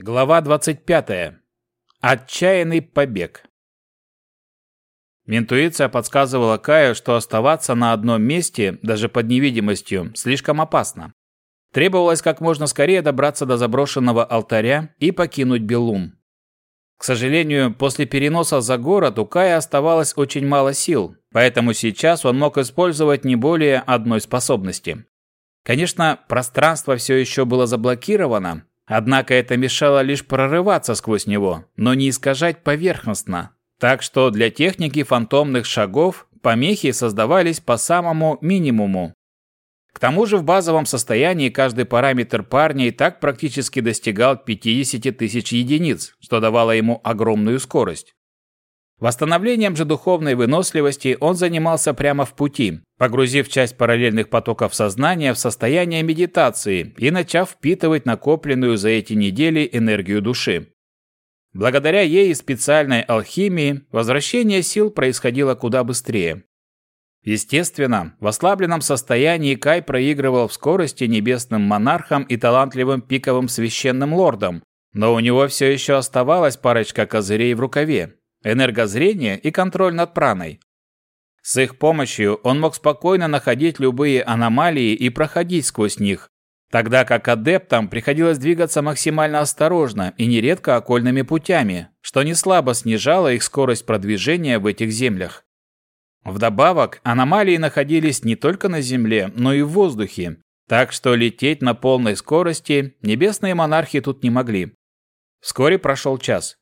Глава 25. Отчаянный побег. Интуиция подсказывала Каю, что оставаться на одном месте, даже под невидимостью, слишком опасно. Требовалось как можно скорее добраться до заброшенного алтаря и покинуть Белум. К сожалению, после переноса за город у Кая оставалось очень мало сил, поэтому сейчас он мог использовать не более одной способности. Конечно, пространство все еще было заблокировано, Однако это мешало лишь прорываться сквозь него, но не искажать поверхностно. Так что для техники фантомных шагов помехи создавались по самому минимуму. К тому же в базовом состоянии каждый параметр парня и так практически достигал 50 тысяч единиц, что давало ему огромную скорость. Восстановлением же духовной выносливости он занимался прямо в пути, погрузив часть параллельных потоков сознания в состояние медитации и начав впитывать накопленную за эти недели энергию души. Благодаря ей и специальной алхимии возвращение сил происходило куда быстрее. Естественно, в ослабленном состоянии Кай проигрывал в скорости небесным монархам и талантливым пиковым священным лордам, но у него все еще оставалась парочка козырей в рукаве, энергозрение и контроль над праной. С их помощью он мог спокойно находить любые аномалии и проходить сквозь них, тогда как адептам приходилось двигаться максимально осторожно и нередко окольными путями, что не слабо снижало их скорость продвижения в этих землях. Вдобавок, аномалии находились не только на Земле, но и в воздухе, так что лететь на полной скорости небесные монархи тут не могли. Вскоре прошел час.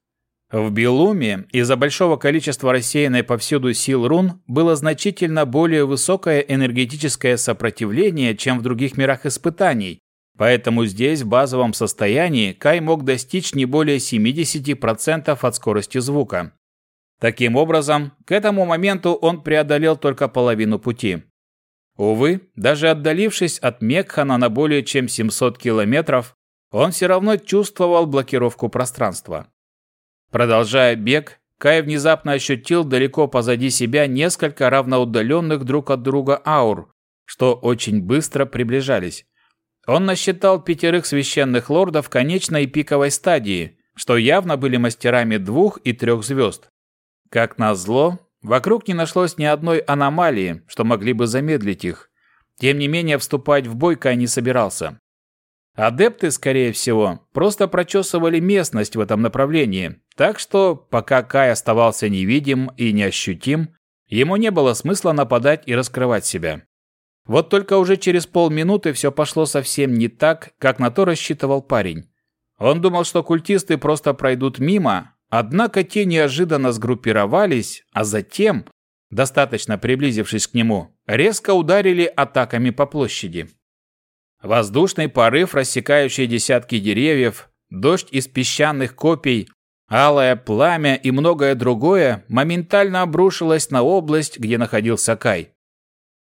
В Белуме из-за большого количества рассеянной повсюду сил рун было значительно более высокое энергетическое сопротивление, чем в других мирах испытаний, поэтому здесь в базовом состоянии Кай мог достичь не более 70% от скорости звука. Таким образом, к этому моменту он преодолел только половину пути. Увы, даже отдалившись от Мекхана на более чем 700 километров, он все равно чувствовал блокировку пространства. Продолжая бег, Кай внезапно ощутил далеко позади себя несколько равноудаленных друг от друга аур, что очень быстро приближались. Он насчитал пятерых священных лордов конечной и пиковой стадии, что явно были мастерами двух и трех звезд. Как назло, вокруг не нашлось ни одной аномалии, что могли бы замедлить их. Тем не менее, вступать в бой Кай не собирался. Адепты, скорее всего, просто прочесывали местность в этом направлении, так что, пока Кай оставался невидим и неощутим, ему не было смысла нападать и раскрывать себя. Вот только уже через полминуты все пошло совсем не так, как на то рассчитывал парень. Он думал, что культисты просто пройдут мимо, однако те неожиданно сгруппировались, а затем, достаточно приблизившись к нему, резко ударили атаками по площади. Воздушный порыв, рассекающий десятки деревьев, дождь из песчаных копий, алое пламя и многое другое моментально обрушилось на область, где находился Кай.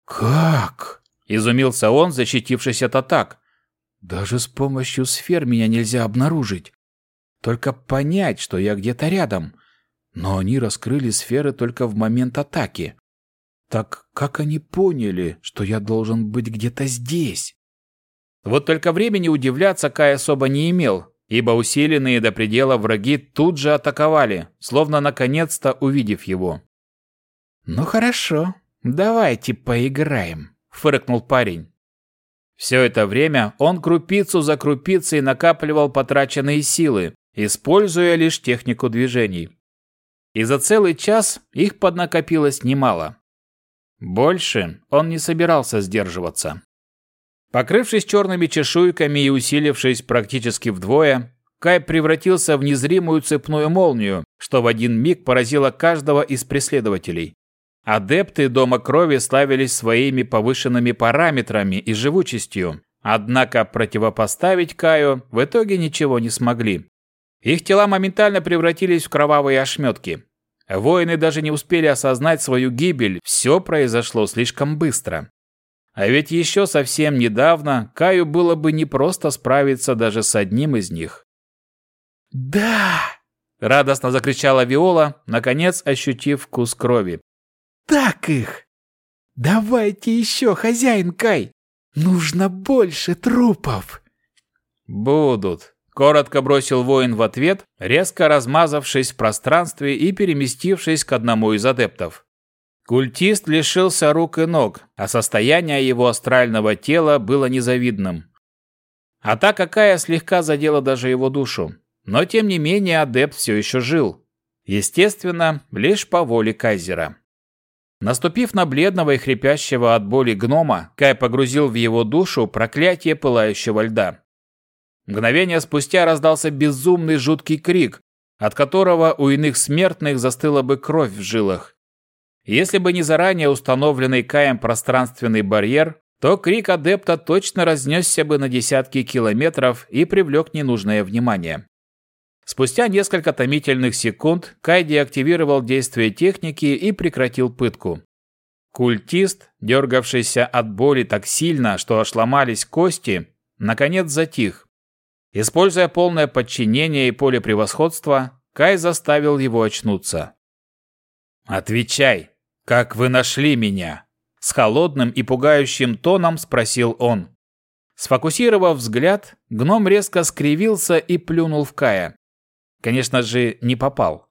«Как?» – изумился он, защитившись от атак. «Даже с помощью сфер меня нельзя обнаружить. Только понять, что я где-то рядом. Но они раскрыли сферы только в момент атаки. Так как они поняли, что я должен быть где-то здесь?» Вот только времени удивляться Кай особо не имел, ибо усиленные до предела враги тут же атаковали, словно наконец-то увидев его. «Ну хорошо, давайте поиграем», — фыркнул парень. Все это время он крупицу за крупицей накапливал потраченные силы, используя лишь технику движений. И за целый час их поднакопилось немало. Больше он не собирался сдерживаться. Покрывшись черными чешуйками и усилившись практически вдвое, Кай превратился в незримую цепную молнию, что в один миг поразило каждого из преследователей. Адепты Дома Крови славились своими повышенными параметрами и живучестью, однако противопоставить Каю в итоге ничего не смогли. Их тела моментально превратились в кровавые ошметки. Воины даже не успели осознать свою гибель, все произошло слишком быстро. А ведь еще совсем недавно Каю было бы непросто справиться даже с одним из них. «Да!» – радостно закричала Виола, наконец ощутив вкус крови. «Так их! Давайте еще, хозяин Кай! Нужно больше трупов!» «Будут», – коротко бросил воин в ответ, резко размазавшись в пространстве и переместившись к одному из адептов. Культист лишился рук и ног, а состояние его астрального тела было незавидным. Атака Кая слегка задела даже его душу, но тем не менее адепт все еще жил. Естественно, лишь по воле Кайзера. Наступив на бледного и хрипящего от боли гнома, Кай погрузил в его душу проклятие пылающего льда. Мгновение спустя раздался безумный жуткий крик, от которого у иных смертных застыла бы кровь в жилах. Если бы не заранее установленный Каем пространственный барьер, то крик адепта точно разнесся бы на десятки километров и привлек ненужное внимание. Спустя несколько томительных секунд Кай деактивировал действие техники и прекратил пытку. Культист, дергавшийся от боли так сильно, что аж ломались кости, наконец затих. Используя полное подчинение и поле превосходства, Кай заставил его очнуться. «Отвечай, как вы нашли меня?» С холодным и пугающим тоном спросил он. Сфокусировав взгляд, гном резко скривился и плюнул в Кая. Конечно же, не попал.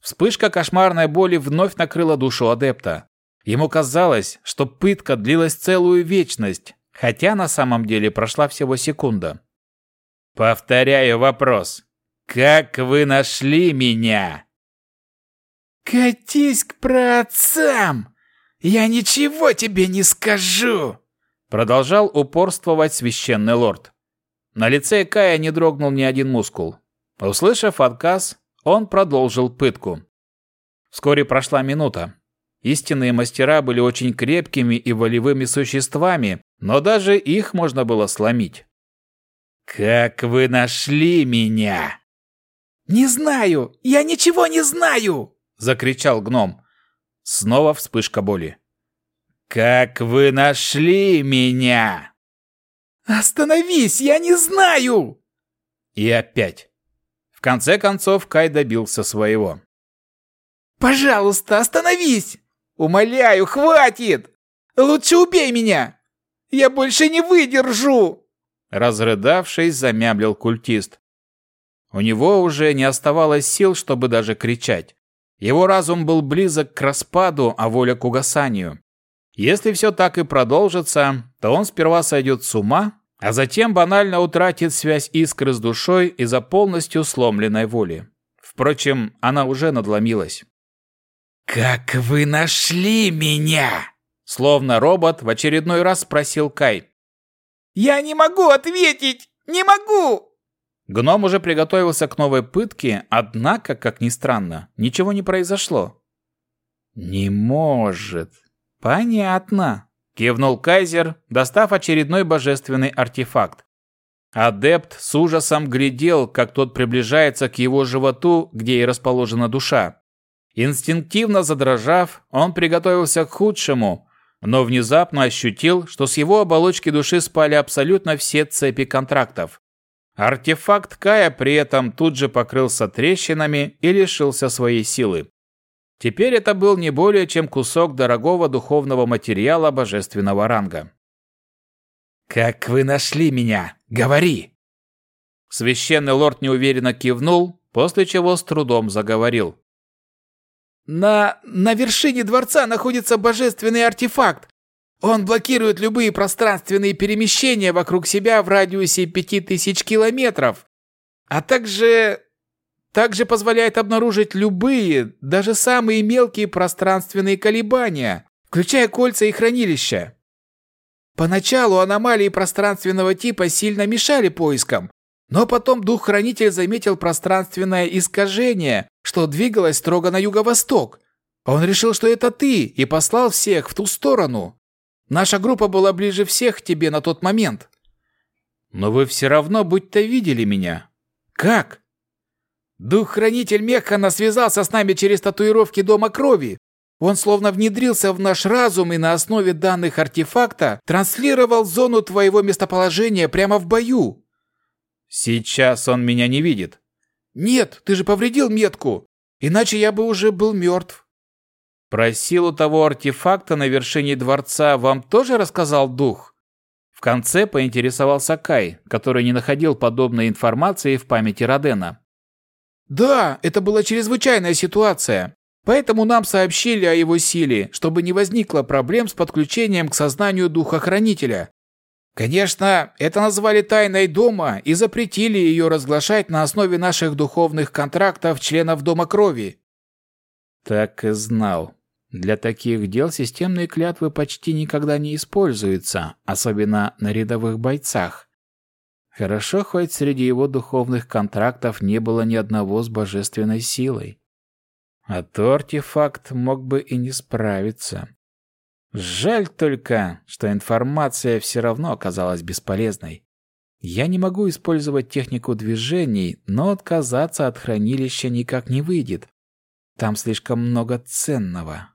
Вспышка кошмарной боли вновь накрыла душу адепта. Ему казалось, что пытка длилась целую вечность, хотя на самом деле прошла всего секунда. «Повторяю вопрос. Как вы нашли меня?» «Катись к праотцам! Я ничего тебе не скажу!» Продолжал упорствовать священный лорд. На лице Кая не дрогнул ни один мускул. Услышав отказ, он продолжил пытку. Вскоре прошла минута. Истинные мастера были очень крепкими и волевыми существами, но даже их можно было сломить. «Как вы нашли меня?» «Не знаю! Я ничего не знаю!» – закричал гном. Снова вспышка боли. «Как вы нашли меня?» «Остановись! Я не знаю!» И опять конце концов Кай добился своего. «Пожалуйста, остановись! Умоляю, хватит! Лучше убей меня! Я больше не выдержу!» Разрыдавшись, замямлил культист. У него уже не оставалось сил, чтобы даже кричать. Его разум был близок к распаду, а воля к угасанию. Если все так и продолжится, то он сперва сойдет с ума, а затем банально утратит связь искры с душой из-за полностью сломленной воли. Впрочем, она уже надломилась. «Как вы нашли меня?» Словно робот в очередной раз спросил Кай. «Я не могу ответить! Не могу!» Гном уже приготовился к новой пытке, однако, как ни странно, ничего не произошло. «Не может. Понятно. Кивнул Кайзер, достав очередной божественный артефакт. Адепт с ужасом глядел, как тот приближается к его животу, где и расположена душа. Инстинктивно задрожав, он приготовился к худшему, но внезапно ощутил, что с его оболочки души спали абсолютно все цепи контрактов. Артефакт Кая при этом тут же покрылся трещинами и лишился своей силы. Теперь это был не более чем кусок дорогого духовного материала божественного ранга. «Как вы нашли меня? Говори!» Священный лорд неуверенно кивнул, после чего с трудом заговорил. «На... на вершине дворца находится божественный артефакт. Он блокирует любые пространственные перемещения вокруг себя в радиусе пяти тысяч километров, а также также позволяет обнаружить любые, даже самые мелкие пространственные колебания, включая кольца и хранилища. Поначалу аномалии пространственного типа сильно мешали поискам, но потом дух-хранитель заметил пространственное искажение, что двигалось строго на юго-восток. Он решил, что это ты, и послал всех в ту сторону. Наша группа была ближе всех к тебе на тот момент. Но вы все равно будто видели меня. Как? Дух-хранитель Механа связался с нами через татуировки Дома Крови. Он словно внедрился в наш разум и на основе данных артефакта транслировал зону твоего местоположения прямо в бою. Сейчас он меня не видит. Нет, ты же повредил метку, иначе я бы уже был мертв. Про силу того артефакта на вершине дворца вам тоже рассказал дух? конце поинтересовался Кай, который не находил подобной информации в памяти Родена. «Да, это была чрезвычайная ситуация. Поэтому нам сообщили о его силе, чтобы не возникло проблем с подключением к сознанию Духа-Хранителя. Конечно, это назвали тайной дома и запретили ее разглашать на основе наших духовных контрактов членов Дома Крови. Так и знал. Для таких дел системные клятвы почти никогда не используются, особенно на рядовых бойцах. Хорошо, хоть среди его духовных контрактов не было ни одного с божественной силой. А то артефакт мог бы и не справиться. Жаль только, что информация все равно оказалась бесполезной. Я не могу использовать технику движений, но отказаться от хранилища никак не выйдет. Там слишком много ценного.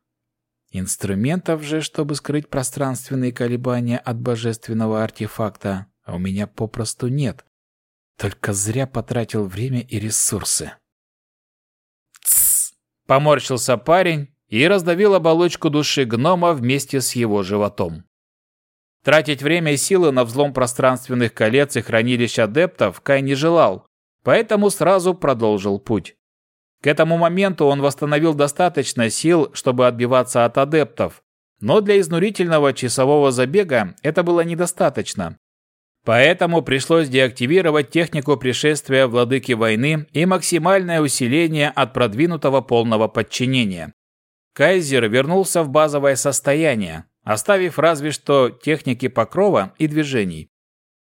Инструментов же, чтобы скрыть пространственные колебания от божественного артефакта, у меня попросту нет. Только зря потратил время и ресурсы. Тссс! Поморщился парень и раздавил оболочку души гнома вместе с его животом. Тратить время и силы на взлом пространственных колец и хранилищ адептов Кай не желал, поэтому сразу продолжил путь. К этому моменту он восстановил достаточно сил, чтобы отбиваться от адептов, но для изнурительного часового забега это было недостаточно. Поэтому пришлось деактивировать технику пришествия владыки войны и максимальное усиление от продвинутого полного подчинения. Кайзер вернулся в базовое состояние, оставив разве что техники покрова и движений.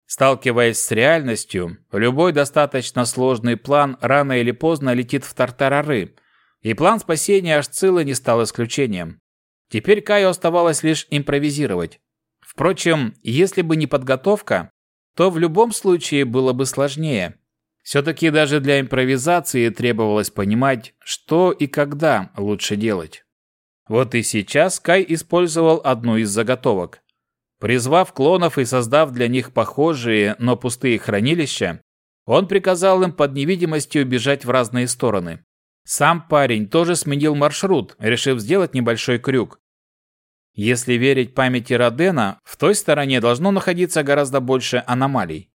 Сталкиваясь с реальностью, любой достаточно сложный план рано или поздно летит в тартарары, и план спасения Ашцилы не стал исключением. Теперь Каю оставалось лишь импровизировать. Впрочем, если бы не подготовка, то в любом случае было бы сложнее. Все-таки даже для импровизации требовалось понимать, что и когда лучше делать. Вот и сейчас Кай использовал одну из заготовок. Призвав клонов и создав для них похожие, но пустые хранилища, он приказал им под невидимостью бежать в разные стороны. Сам парень тоже сменил маршрут, решив сделать небольшой крюк. Если верить памяти Родена, в той стороне должно находиться гораздо больше аномалий.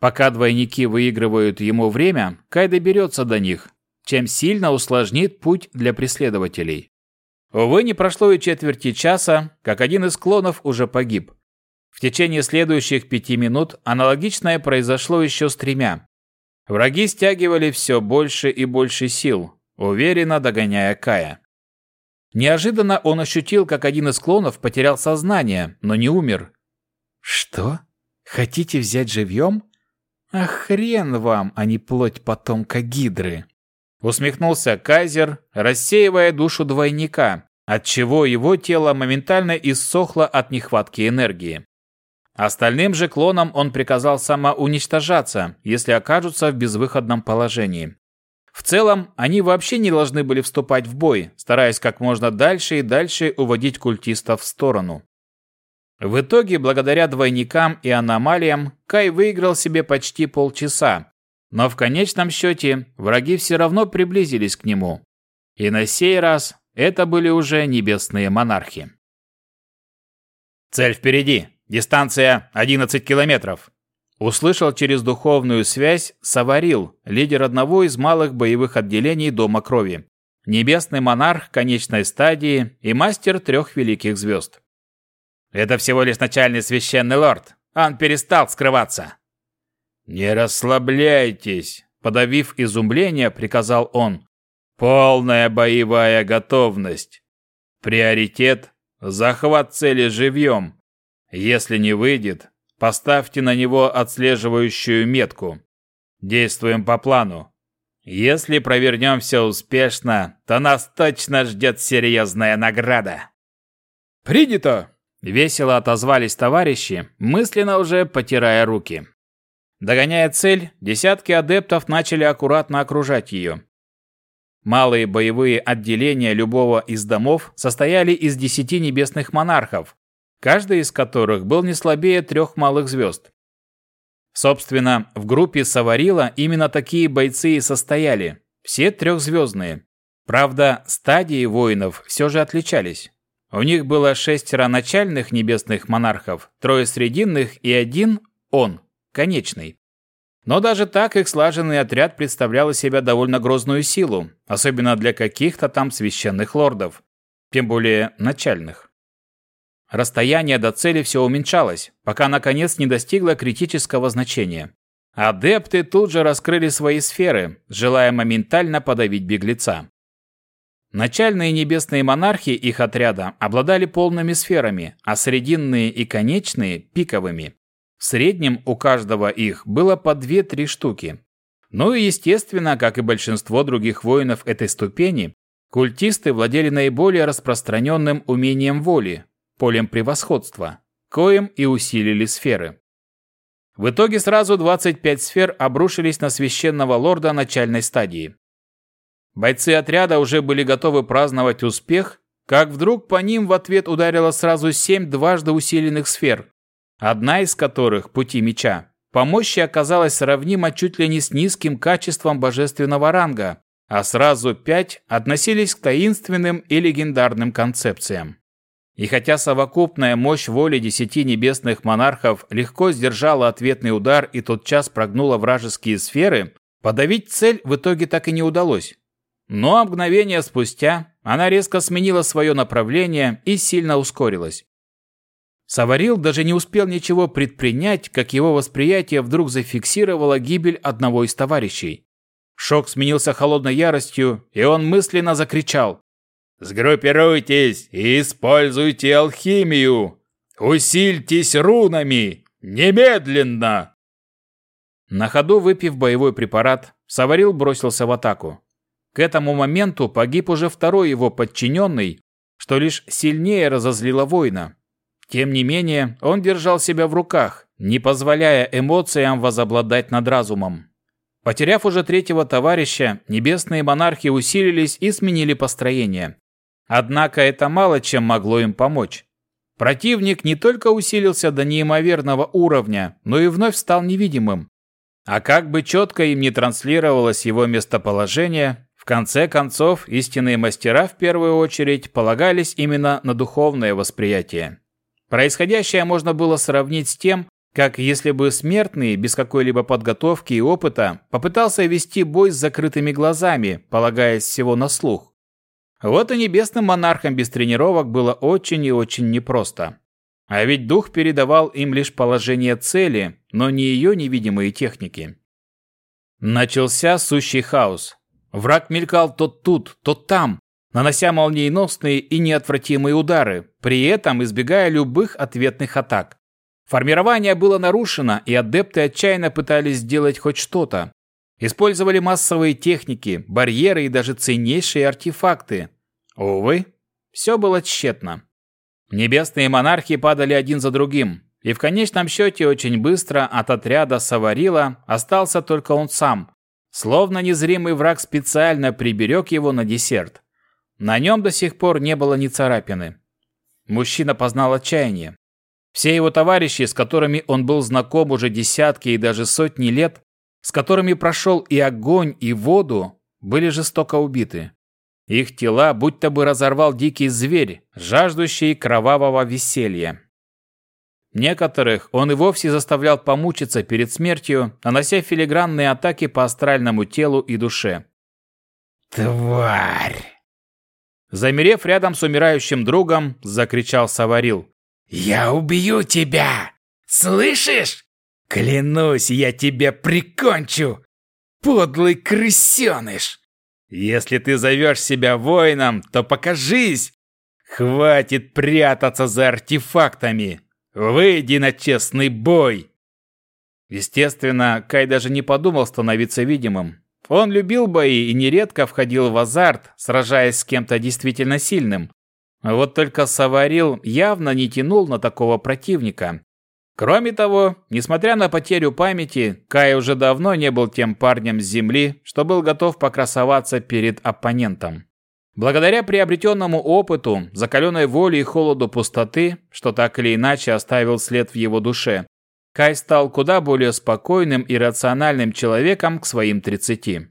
Пока двойники выигрывают ему время, Кай доберется до них, чем сильно усложнит путь для преследователей. Увы, не прошло и четверти часа, как один из клонов уже погиб. В течение следующих пяти минут аналогичное произошло еще с тремя. Враги стягивали все больше и больше сил, уверенно догоняя Кая. Неожиданно он ощутил, как один из клонов потерял сознание, но не умер. «Что? Хотите взять живьем? А вам, а не плоть потомка Гидры!» Усмехнулся Кайзер, рассеивая душу двойника, отчего его тело моментально иссохло от нехватки энергии. Остальным же клонам он приказал самоуничтожаться, если окажутся в безвыходном положении. В целом, они вообще не должны были вступать в бой, стараясь как можно дальше и дальше уводить культистов в сторону. В итоге, благодаря двойникам и аномалиям, Кай выиграл себе почти полчаса, но в конечном счете враги все равно приблизились к нему. И на сей раз это были уже небесные монархи. «Цель впереди!» Дистанция 11 километров. Услышал через духовную связь Саварил, лидер одного из малых боевых отделений Дома Крови. Небесный монарх конечной стадии и мастер трех великих звезд. Это всего лишь начальный священный лорд. Он перестал скрываться. Не расслабляйтесь, подавив изумление, приказал он. Полная боевая готовность. Приоритет – захват цели живьем. Если не выйдет, поставьте на него отслеживающую метку. Действуем по плану. Если провернем все успешно, то нас точно ждет серьезная награда. Принято! Весело отозвались товарищи, мысленно уже потирая руки. Догоняя цель, десятки адептов начали аккуратно окружать ее. Малые боевые отделения любого из домов состояли из десяти небесных монархов, каждый из которых был не слабее трех малых звезд. Собственно, в группе Саварила именно такие бойцы и состояли, все трехзвездные. Правда, стадии воинов все же отличались. У них было шестеро начальных небесных монархов, трое срединных и один он, конечный. Но даже так их слаженный отряд представлял из себя довольно грозную силу, особенно для каких-то там священных лордов, тем более начальных. Расстояние до цели все уменьшалось, пока наконец не достигло критического значения. Адепты тут же раскрыли свои сферы, желая моментально подавить беглеца. Начальные небесные монархи их отряда обладали полными сферами, а срединные и конечные – пиковыми. В среднем у каждого их было по 2-3 штуки. Ну и естественно, как и большинство других воинов этой ступени, культисты владели наиболее распространенным умением воли, полем превосходства, коим и усилили сферы. В итоге сразу 25 сфер обрушились на священного лорда начальной стадии. Бойцы отряда уже были готовы праздновать успех, как вдруг по ним в ответ ударило сразу семь дважды усиленных сфер, одна из которых, пути меча, по мощи оказалась сравнима чуть ли не с низким качеством божественного ранга, а сразу пять относились к таинственным и легендарным концепциям. И хотя совокупная мощь воли десяти небесных монархов легко сдержала ответный удар и тотчас прогнула вражеские сферы, подавить цель в итоге так и не удалось. Но мгновение спустя она резко сменила свое направление и сильно ускорилась. Саварил даже не успел ничего предпринять, как его восприятие вдруг зафиксировало гибель одного из товарищей. Шок сменился холодной яростью, и он мысленно закричал. «Сгруппируйтесь и используйте алхимию! Усильтесь рунами! Немедленно!» На ходу выпив боевой препарат, Саварил бросился в атаку. К этому моменту погиб уже второй его подчиненный, что лишь сильнее разозлило воина. Тем не менее, он держал себя в руках, не позволяя эмоциям возобладать над разумом. Потеряв уже третьего товарища, небесные монархи усилились и сменили построение. Однако это мало чем могло им помочь. Противник не только усилился до неимоверного уровня, но и вновь стал невидимым. А как бы четко им не транслировалось его местоположение, конце концов, истинные мастера в первую очередь полагались именно на духовное восприятие. Происходящее можно было сравнить с тем, как если бы смертный, без какой-либо подготовки и опыта, попытался вести бой с закрытыми глазами, полагаясь всего на слух. Вот и небесным монархам без тренировок было очень и очень непросто. А ведь дух передавал им лишь положение цели, но не ее невидимые техники. Начался сущий хаос. Враг мелькал то тут, то там, нанося молниеносные и неотвратимые удары, при этом избегая любых ответных атак. Формирование было нарушено, и адепты отчаянно пытались сделать хоть что-то. Использовали массовые техники, барьеры и даже ценнейшие артефакты. Увы, все было тщетно. Небесные монархи падали один за другим, и в конечном счете очень быстро от отряда Саварила остался только он сам, Словно незримый враг специально приберег его на десерт. На нем до сих пор не было ни царапины. Мужчина познал отчаяние. Все его товарищи, с которыми он был знаком уже десятки и даже сотни лет, с которыми прошел и огонь, и воду, были жестоко убиты. Их тела будто бы разорвал дикий зверь, жаждущий кровавого веселья. Некоторых он и вовсе заставлял помучиться перед смертью, нанося филигранные атаки по астральному телу и душе. «Тварь!» Замерев рядом с умирающим другом, закричал Саварил. «Я убью тебя! Слышишь? Клянусь, я тебя прикончу! Подлый крысеныш! Если ты зовешь себя воином, то покажись! Хватит прятаться за артефактами! Выйди на честный бой!» Естественно, Кай даже не подумал становиться видимым. Он любил бои и нередко входил в азарт, сражаясь с кем-то действительно сильным. Вот только Саварил явно не тянул на такого противника. Кроме того, несмотря на потерю памяти, Кай уже давно не был тем парнем с земли, что был готов покрасоваться перед оппонентом. Благодаря приобретенному опыту, закаленной воле и холоду пустоты, что так или иначе оставил след в его душе, Кай стал куда более спокойным и рациональным человеком к своим 30.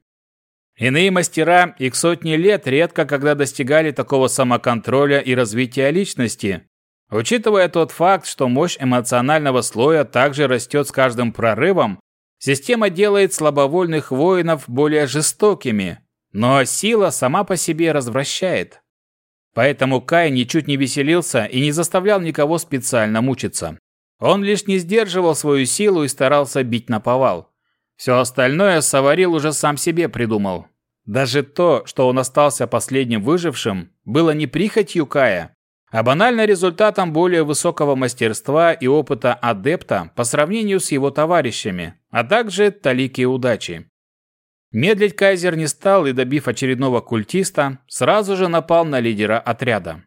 Иные мастера их сотни лет редко когда достигали такого самоконтроля и развития личности, учитывая тот факт, что мощь эмоционального слоя также растет с каждым прорывом, система делает слабовольных воинов более жестокими, но сила сама по себе развращает. Поэтому Кай ничуть не веселился и не заставлял никого специально мучиться. Он лишь не сдерживал свою силу и старался бить на повал. Все остальное Саварил уже сам себе придумал. Даже то, что он остался последним выжившим, было не прихотью Кая, а банально результатом более высокого мастерства и опыта адепта по сравнению с его товарищами, а также талики удачи. Медлить Кайзер не стал и, добив очередного культиста, сразу же напал на лидера отряда.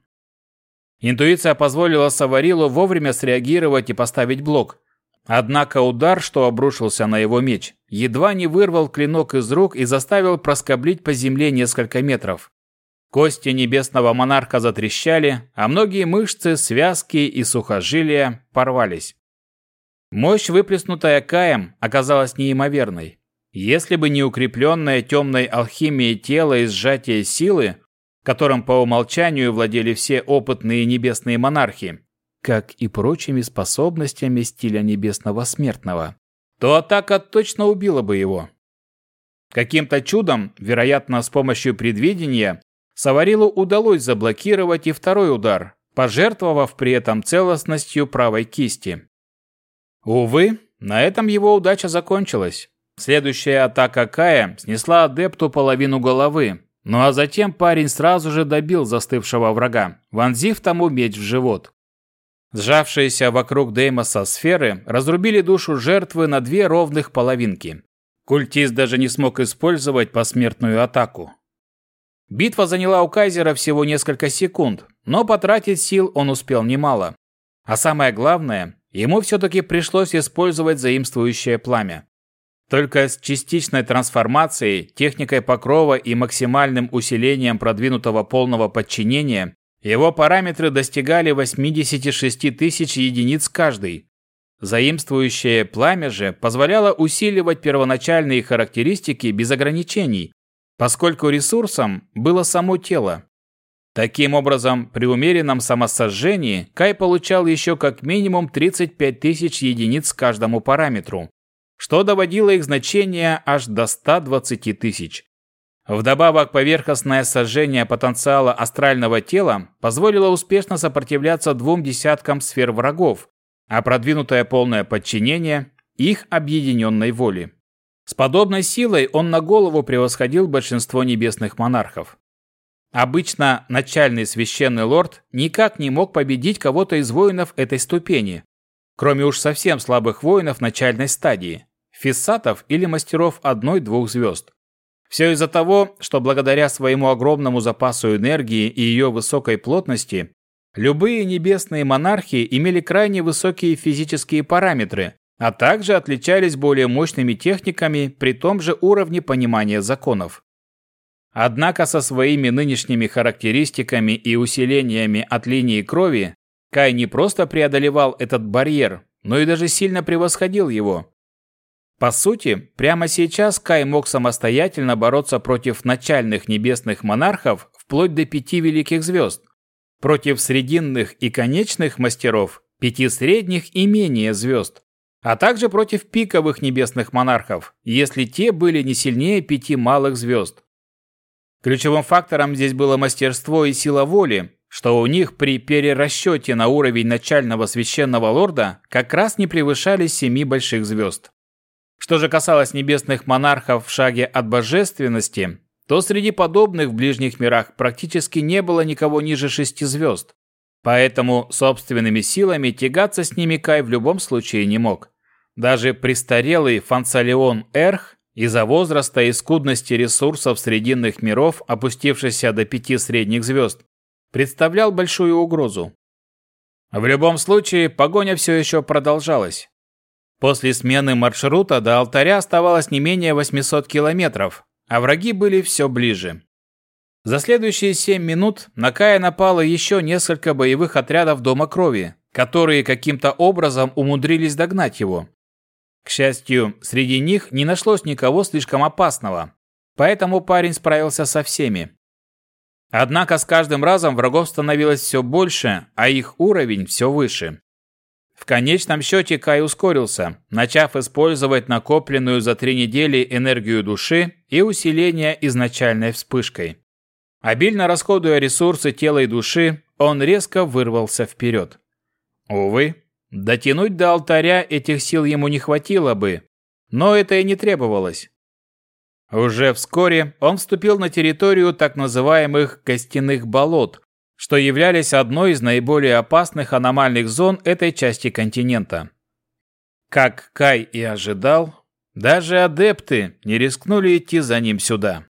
Интуиция позволила Саварилу вовремя среагировать и поставить блок, Однако удар, что обрушился на его меч, едва не вырвал клинок из рук и заставил проскоблить по земле несколько метров. Кости небесного монарха затрещали, а многие мышцы, связки и сухожилия порвались. Мощь, выплеснутая Каем, оказалась неимоверной. Если бы не укрепленная темной алхимией тело и сжатие силы, которым по умолчанию владели все опытные небесные монархи, как и прочими способностями стиля небесного смертного, то атака точно убила бы его. Каким-то чудом, вероятно, с помощью предвидения, Саварилу удалось заблокировать и второй удар, пожертвовав при этом целостностью правой кисти. Увы, на этом его удача закончилась. Следующая атака Кая снесла адепту половину головы, ну а затем парень сразу же добил застывшего врага, вонзив тому меч в живот. Сжавшиеся вокруг Деймоса сферы разрубили душу жертвы на две ровных половинки. Культист даже не смог использовать посмертную атаку. Битва заняла у Кайзера всего несколько секунд, но потратить сил он успел немало. А самое главное, ему все-таки пришлось использовать заимствующее пламя. Только с частичной трансформацией, техникой покрова и максимальным усилением продвинутого полного подчинения его параметры достигали 86 тысяч единиц каждый. Заимствующее пламя же позволяло усиливать первоначальные характеристики без ограничений, поскольку ресурсом было само тело. Таким образом, при умеренном самосожжении Кай получал еще как минимум 35 тысяч единиц каждому параметру, что доводило их значение аж до 120 тысяч. Вдобавок, поверхностное сожжение потенциала астрального тела позволило успешно сопротивляться двум десяткам сфер врагов, а продвинутое полное подчинение – их объединенной воле. С подобной силой он на голову превосходил большинство небесных монархов. Обычно начальный священный лорд никак не мог победить кого-то из воинов этой ступени, кроме уж совсем слабых воинов начальной стадии – фиссатов или мастеров одной-двух звезд. Все из-за того, что благодаря своему огромному запасу энергии и ее высокой плотности, любые небесные монархи имели крайне высокие физические параметры, а также отличались более мощными техниками при том же уровне понимания законов. Однако со своими нынешними характеристиками и усилениями от линии крови Кай не просто преодолевал этот барьер, но и даже сильно превосходил его. По сути, прямо сейчас Кай мог самостоятельно бороться против начальных небесных монархов вплоть до пяти великих звезд, против срединных и конечных мастеров, пяти средних и менее звезд, а также против пиковых небесных монархов, если те были не сильнее пяти малых звезд. Ключевым фактором здесь было мастерство и сила воли, что у них при перерасчете на уровень начального священного лорда как раз не превышали семи больших звезд. Что же касалось небесных монархов в шаге от божественности, то среди подобных в ближних мирах практически не было никого ниже шести звезд. Поэтому собственными силами тягаться с ними Кай в любом случае не мог. Даже престарелый Фансалион Эрх из-за возраста и скудности ресурсов срединных миров, опустившийся до пяти средних звезд, представлял большую угрозу. В любом случае, погоня все еще продолжалась. После смены маршрута до алтаря оставалось не менее 800 километров, а враги были все ближе. За следующие 7 минут на Кая напало еще несколько боевых отрядов Дома Крови, которые каким-то образом умудрились догнать его. К счастью, среди них не нашлось никого слишком опасного, поэтому парень справился со всеми. Однако с каждым разом врагов становилось все больше, а их уровень все выше. В конечном счете Кай ускорился, начав использовать накопленную за три недели энергию души и усиление изначальной вспышкой. Обильно расходуя ресурсы тела и души, он резко вырвался вперед. Увы, дотянуть до алтаря этих сил ему не хватило бы, но это и не требовалось. Уже вскоре он вступил на территорию так называемых «костяных болот», что являлись одной из наиболее опасных аномальных зон этой части континента. Как Кай и ожидал, даже адепты не рискнули идти за ним сюда.